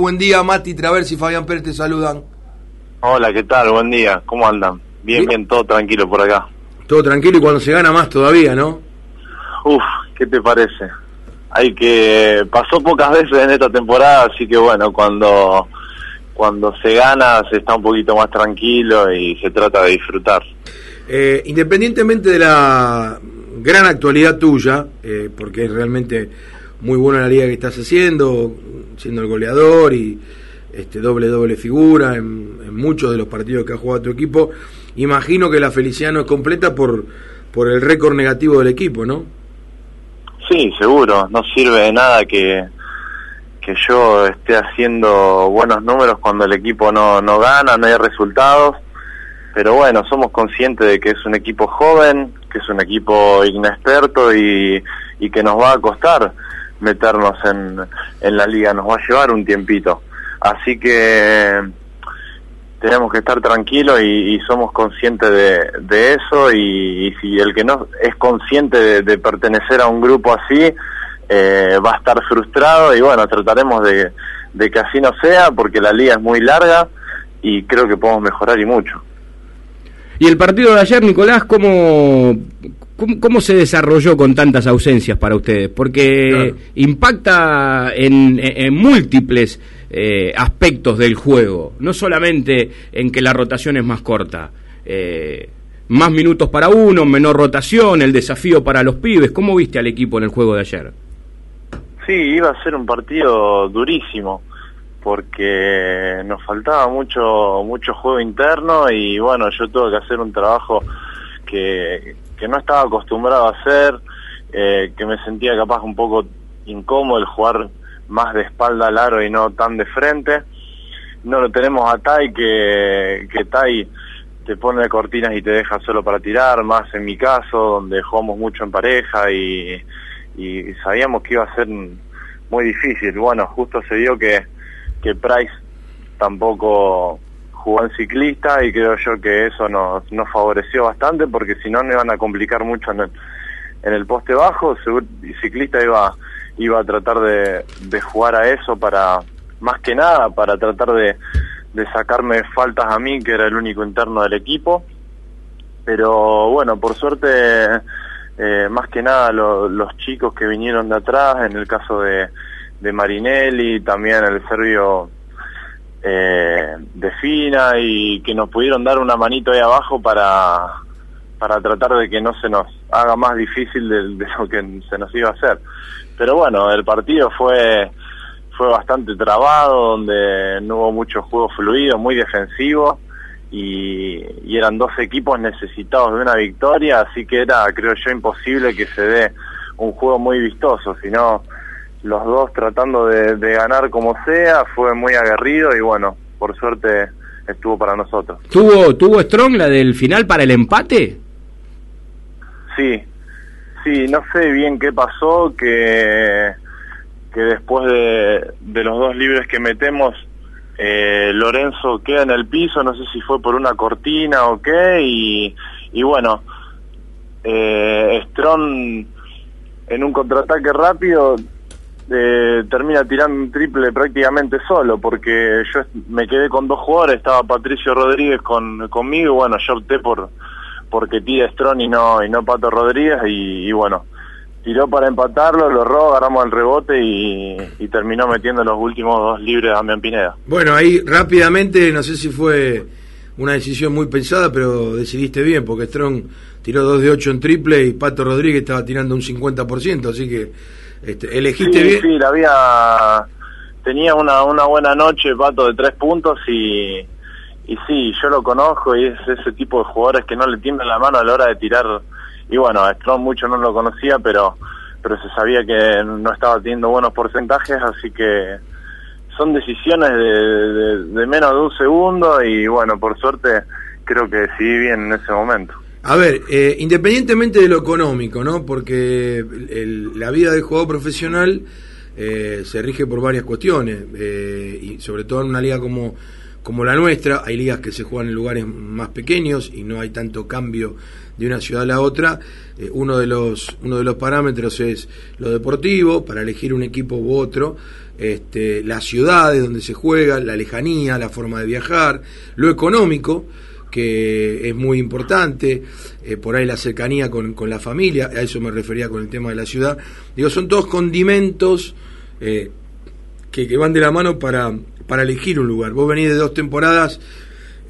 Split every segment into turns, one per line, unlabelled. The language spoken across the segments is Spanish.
Buen día, Mati Traversi y Fabián Pérez te saludan.
Hola, ¿qué tal? Buen día. ¿Cómo andan? Bien, bien, todo tranquilo por acá.
Todo tranquilo y cuando se gana más todavía, ¿no?
Uf, ¿qué te parece? Hay que pasó pocas veces en esta temporada, así que bueno, cuando cuando se gana se está un poquito más tranquilo y se trata de disfrutar.
Eh, independientemente de la gran actualidad tuya, eh, porque realmente muy buena la liga que estás haciendo, siendo el goleador y este doble doble figura en, muchos de los partidos que ha jugado tu equipo. Imagino que la felicidad no es completa por, por el récord negativo del equipo, ¿no?
Sí, seguro. No sirve de nada que, que yo esté haciendo buenos números cuando el equipo no, no gana, no hay resultados. Pero bueno, somos conscientes de que es un equipo joven, que es un equipo inexperto y, y que nos va a costar meternos en, en la liga, nos va a llevar un tiempito. Así que tenemos que estar tranquilos y, somos conscientes de, de eso y, si el que no es consciente de, pertenecer a un grupo así eh, va a estar frustrado y bueno, trataremos de, de que así no sea porque la liga es muy larga y creo que podemos mejorar y mucho.
Y el partido de ayer, Nicolás, ¿cómo, ¿Cómo, se desarrolló con tantas ausencias para ustedes? Porque impacta en, múltiples eh, aspectos del juego, no solamente en que la rotación es más corta. Eh, más minutos para uno, menor rotación, el desafío para los pibes. ¿Cómo viste al equipo en el juego de ayer?
Sí, iba a ser un partido durísimo porque nos faltaba mucho mucho juego interno y bueno, yo tuve que hacer un trabajo que, que no estaba acostumbrado a hacer, eh, que me sentía capaz un poco incómodo el jugar más de espalda al aro y no tan de frente. No lo tenemos a Tai, que, que Tai te pone cortinas y te deja solo para tirar, más en mi caso, donde jugamos mucho en pareja y, y sabíamos que iba a ser muy difícil. Bueno, justo se dio que, que Price tampoco jugó en ciclista y creo yo que eso nos, nos favoreció bastante porque si no nos iban a complicar mucho en el, en el poste bajo, y ciclista iba, iba a tratar de, jugar a eso para, más que nada, para tratar de, de sacarme faltas a mí, que era el único interno del equipo. Pero bueno, por suerte, eh, más que nada los chicos que vinieron de atrás, en el caso de, de Marinelli, también el serbio eh, de Fina y que nos pudieron dar una manito ahí abajo para, para tratar de que no se nos haga más difícil de, lo que se nos iba a hacer. Pero bueno, el partido fue fue bastante trabado, donde no hubo mucho juego fluido, muy defensivo, y, y, eran dos equipos necesitados de una victoria, así que era, creo yo, imposible que se dé un juego muy vistoso, sino los dos tratando de, ganar como sea, fue muy aguerrido y bueno, por suerte estuvo para nosotros.
¿Tuvo, ¿Tuvo Strong la del final para el empate?
Sí, sí, no sé bien qué pasó, que, que después de, de los dos libres que metemos, eh, Lorenzo queda en el piso, no sé si fue por una cortina o qué, y, y bueno, eh, Strong en un contraataque rápido eh, termina tirando un triple prácticamente solo, porque yo me quedé con dos jugadores, estaba Patricio Rodríguez con, conmigo, bueno, yo opté por porque tira Strong y no, y no Pato Rodríguez, y, bueno, tiró para empatarlo, lo robó, agarramos el rebote y, terminó metiendo los últimos dos libres a Damián Pineda.
Bueno, ahí rápidamente, no sé si fue una decisión muy pensada, pero decidiste bien, porque Strong tiró 2 de 8 en triple y Pato Rodríguez estaba tirando un 50%, así que este, ¿Elegiste bien?
Sí, había, tenía una, una buena noche, Pato, de tres puntos y, y sí, yo lo conozco y es ese tipo de jugadores que no le tiemblan la mano a la hora de tirar. Y bueno, a Strong mucho no lo conocía, pero, pero se sabía que no estaba teniendo buenos porcentajes, así que son decisiones de, de menos de un segundo y bueno, por suerte creo que decidí bien en ese momento.
A ver, eh, independientemente de lo económico, ¿no? Porque la vida del jugador profesional eh, se rige por varias cuestiones, eh, y sobre todo en una liga como, como la nuestra, hay ligas que se juegan en lugares más pequeños y no hay tanto cambio de una ciudad a la otra. Eh, uno, de los, uno de los parámetros es lo deportivo, para elegir un equipo u otro, este, las ciudades donde se juega, la lejanía, la forma de viajar, lo económico, que es muy importante, eh, por ahí la cercanía con, con, la familia, a eso me refería con el tema de la ciudad. Digo, son todos condimentos eh, que, que, van de la mano para, para elegir un lugar. Vos venís de dos temporadas,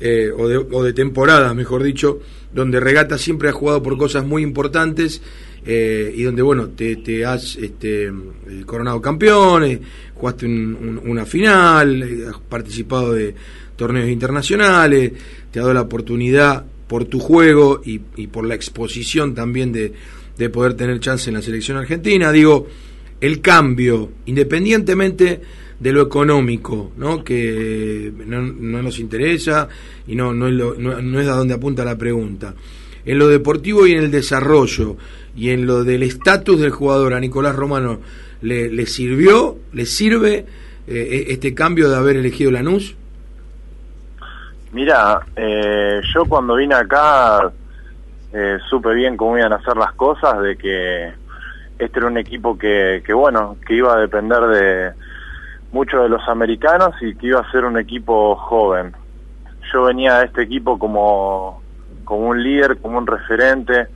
eh, o, de, o, de, temporadas, mejor dicho, donde Regata siempre ha jugado por cosas muy importantes eh, y donde, bueno, te, has este, eh, coronado campeón, jugaste un, un, una final, eh, has participado de torneos internacionales, te ha dado la oportunidad por tu juego y, por la exposición también de, de poder tener chance en la selección argentina. Digo, el cambio, independientemente de lo económico, ¿no? que no, no nos interesa y no, no, es a donde apunta la pregunta. En lo deportivo y en el desarrollo y en lo del estatus del jugador a Nicolás Romano, ¿le, sirvió, le sirve eh, este cambio de haber elegido Lanús?
Mira, eh, yo cuando vine acá eh, supe bien cómo iban a hacer las cosas, de que este era un equipo que, que bueno, que iba a depender de muchos de los americanos y que iba a ser un equipo joven. Yo venía a este equipo como, como un líder, como un referente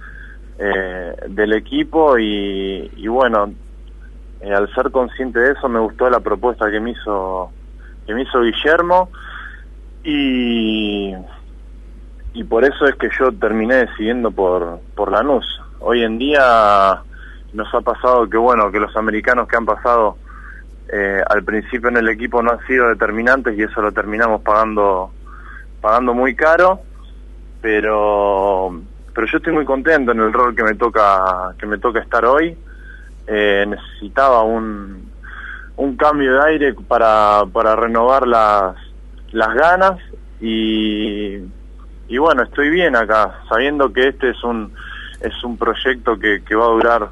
eh, del equipo y, bueno, eh, al ser consciente de eso me gustó la propuesta que me hizo que me hizo Guillermo y y por eso es que yo terminé decidiendo por por Lanús. Hoy en día nos ha pasado que bueno, que los americanos que han pasado eh, al principio en el equipo no han sido determinantes y eso lo terminamos pagando pagando muy caro pero pero yo estoy muy contento en el rol que me toca que me toca estar hoy. Eh, necesitaba un un cambio de aire para para renovar las las ganas y y bueno estoy bien acá sabiendo que este es un es un proyecto que, que va a durar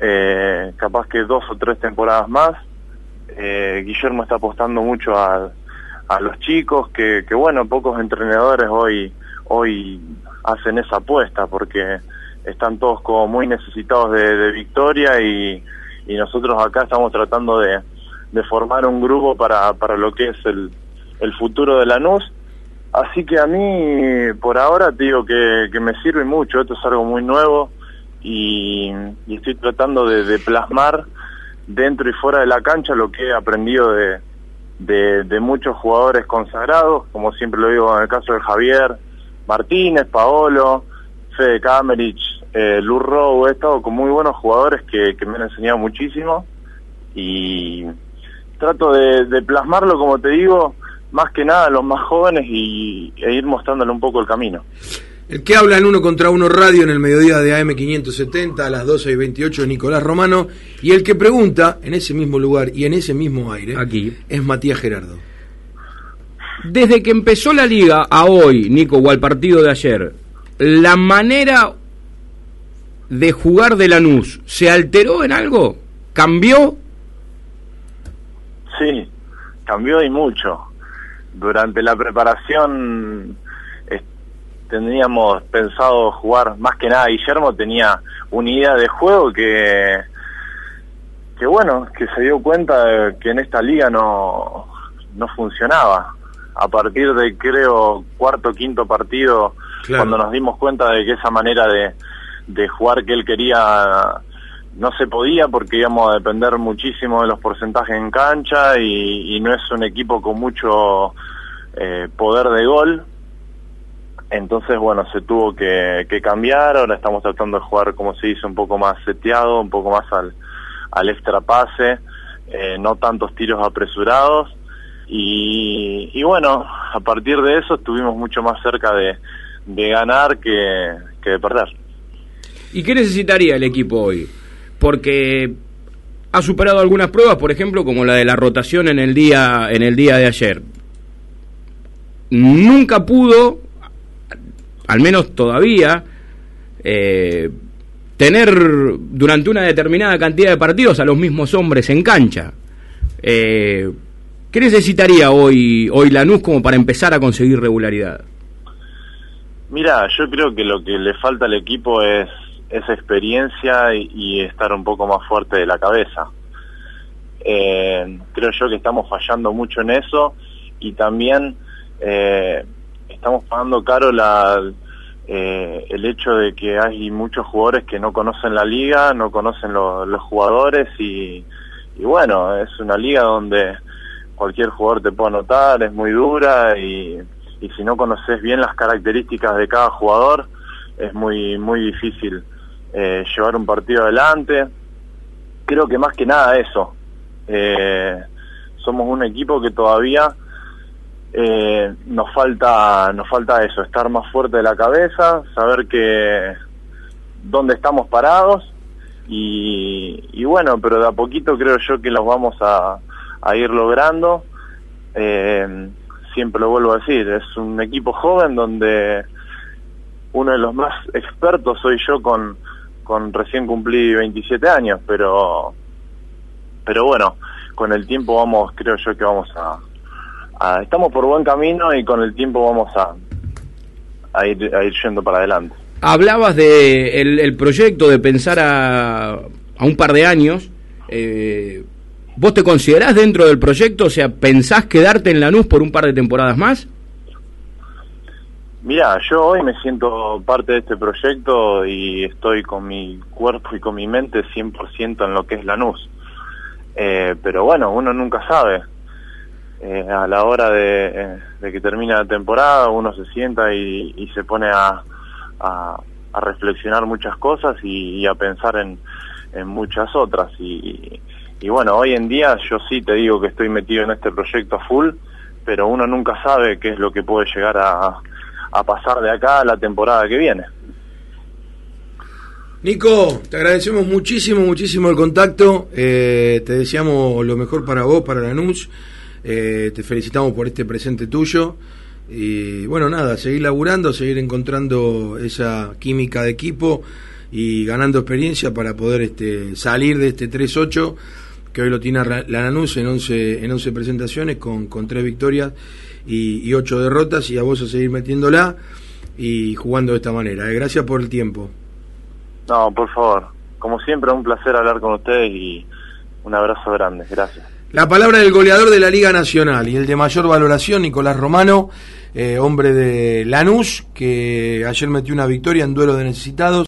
eh, capaz que dos o tres temporadas más. Eh, Guillermo está apostando mucho a, a los chicos, que, que, bueno, pocos entrenadores hoy, hoy hacen esa apuesta porque están todos como muy necesitados de, de victoria y, y, nosotros acá estamos tratando de, formar un grupo para, para lo que es el, futuro de Lanús. Así que a mí, por ahora, te digo que, me sirve mucho, esto es algo muy nuevo y, estoy tratando de, de plasmar dentro y fuera de la cancha lo que he aprendido de, de, de, muchos jugadores consagrados, como siempre lo digo en el caso de Javier Martínez, Paolo, Fede Kamerich, eh, Lou Rowe, he estado con muy buenos jugadores que, que me han enseñado muchísimo y trato de, de, plasmarlo, como te digo, más que nada a los más jóvenes y, e ir mostrándole un poco el camino.
El que habla en uno contra uno radio en el mediodía de AM570 a las 12 y 28 es Nicolás Romano. Y el que pregunta en ese mismo lugar y en ese mismo aire
Aquí.
es Matías Gerardo.
Desde que empezó la liga a hoy, Nico, o al partido de ayer, ¿la manera de jugar de Lanús se alteró en algo? ¿Cambió?
Sí, cambió y mucho. Durante la preparación teníamos pensado jugar más que nada Guillermo tenía una idea de juego que que bueno que se dio cuenta de que en esta liga no no funcionaba a partir de creo cuarto quinto partido claro. cuando nos dimos cuenta de que esa manera de, de jugar que él quería no se podía porque íbamos a depender muchísimo de los porcentajes en cancha y, y no es un equipo con mucho eh, poder de gol. Entonces, bueno, se tuvo que, que, cambiar, ahora estamos tratando de jugar, como se dice, un poco más seteado, un poco más al, al extra pase, eh, no tantos tiros apresurados, y, y, bueno, a partir de eso estuvimos mucho más cerca de, de ganar que, que de perder.
¿Y qué necesitaría el equipo hoy? Porque ha superado algunas pruebas, por ejemplo, como la de la rotación en el día, en el día de ayer. Nunca pudo al menos todavía, eh, tener durante una determinada cantidad de partidos a los mismos hombres en cancha. Eh, ¿Qué necesitaría hoy, hoy Lanús como para empezar a conseguir regularidad?
Mira, yo creo que lo que le falta al equipo es esa experiencia y, estar un poco más fuerte de la cabeza. Eh, creo yo que estamos fallando mucho en eso y también eh, estamos pagando caro la, eh, el hecho de que hay muchos jugadores que no conocen la liga, no conocen los jugadores y, y bueno, es una liga donde cualquier jugador te puede anotar, es muy dura y, y si no conoces bien las características de cada jugador, es muy, muy difícil eh, llevar un partido adelante. Creo que más que nada eso. Eh, somos un equipo que todavía eh, nos falta nos falta eso, estar más fuerte de la cabeza, saber que dónde estamos parados y, y bueno, pero de a poquito creo yo que los vamos a, a ir logrando. Eh, siempre lo vuelvo a decir, es un equipo joven donde uno de los más expertos soy yo con, con recién cumplí 27 años, pero pero bueno, con el tiempo vamos, creo yo que vamos a, estamos por buen camino y con el tiempo vamos a, a, ir, a ir yendo para adelante.
Hablabas de el, proyecto de pensar a, a un par de años. Eh, ¿Vos te considerás dentro del proyecto? O sea, ¿pensás quedarte en Lanús por un par de temporadas más?
Mira, yo hoy me siento parte de este proyecto y estoy con mi cuerpo y con mi mente 100% en lo que es Lanús. Eh, pero bueno, uno nunca sabe. Eh, a la hora de, que termina la temporada, uno se sienta y, se pone a, a, reflexionar muchas cosas y, a pensar en, en muchas otras. Y bueno, hoy en día yo sí te digo que estoy metido en este proyecto full, pero uno nunca sabe qué es lo que puede llegar a, pasar de acá a la temporada que viene.
Nico, te agradecemos muchísimo, muchísimo el contacto. Eh, te deseamos lo mejor para vos, para Lanús. Eh, te felicitamos por este presente tuyo. Y bueno, nada, seguir laburando, seguir encontrando esa química de equipo y ganando experiencia para poder este, salir de este 3-8 que hoy lo tiene la Lanús en 11, en 11 presentaciones con, con 3 victorias y, y 8 derrotas y a vos a seguir metiéndola y jugando de esta manera. Eh, gracias por el tiempo.
No, por favor. Como siempre, un placer hablar con ustedes y un abrazo grande. Gracias.
La palabra del goleador de la Liga Nacional y el de mayor valoración, Nicolás Romano, eh, hombre de Lanús, que ayer metió una victoria en duelo de necesitados.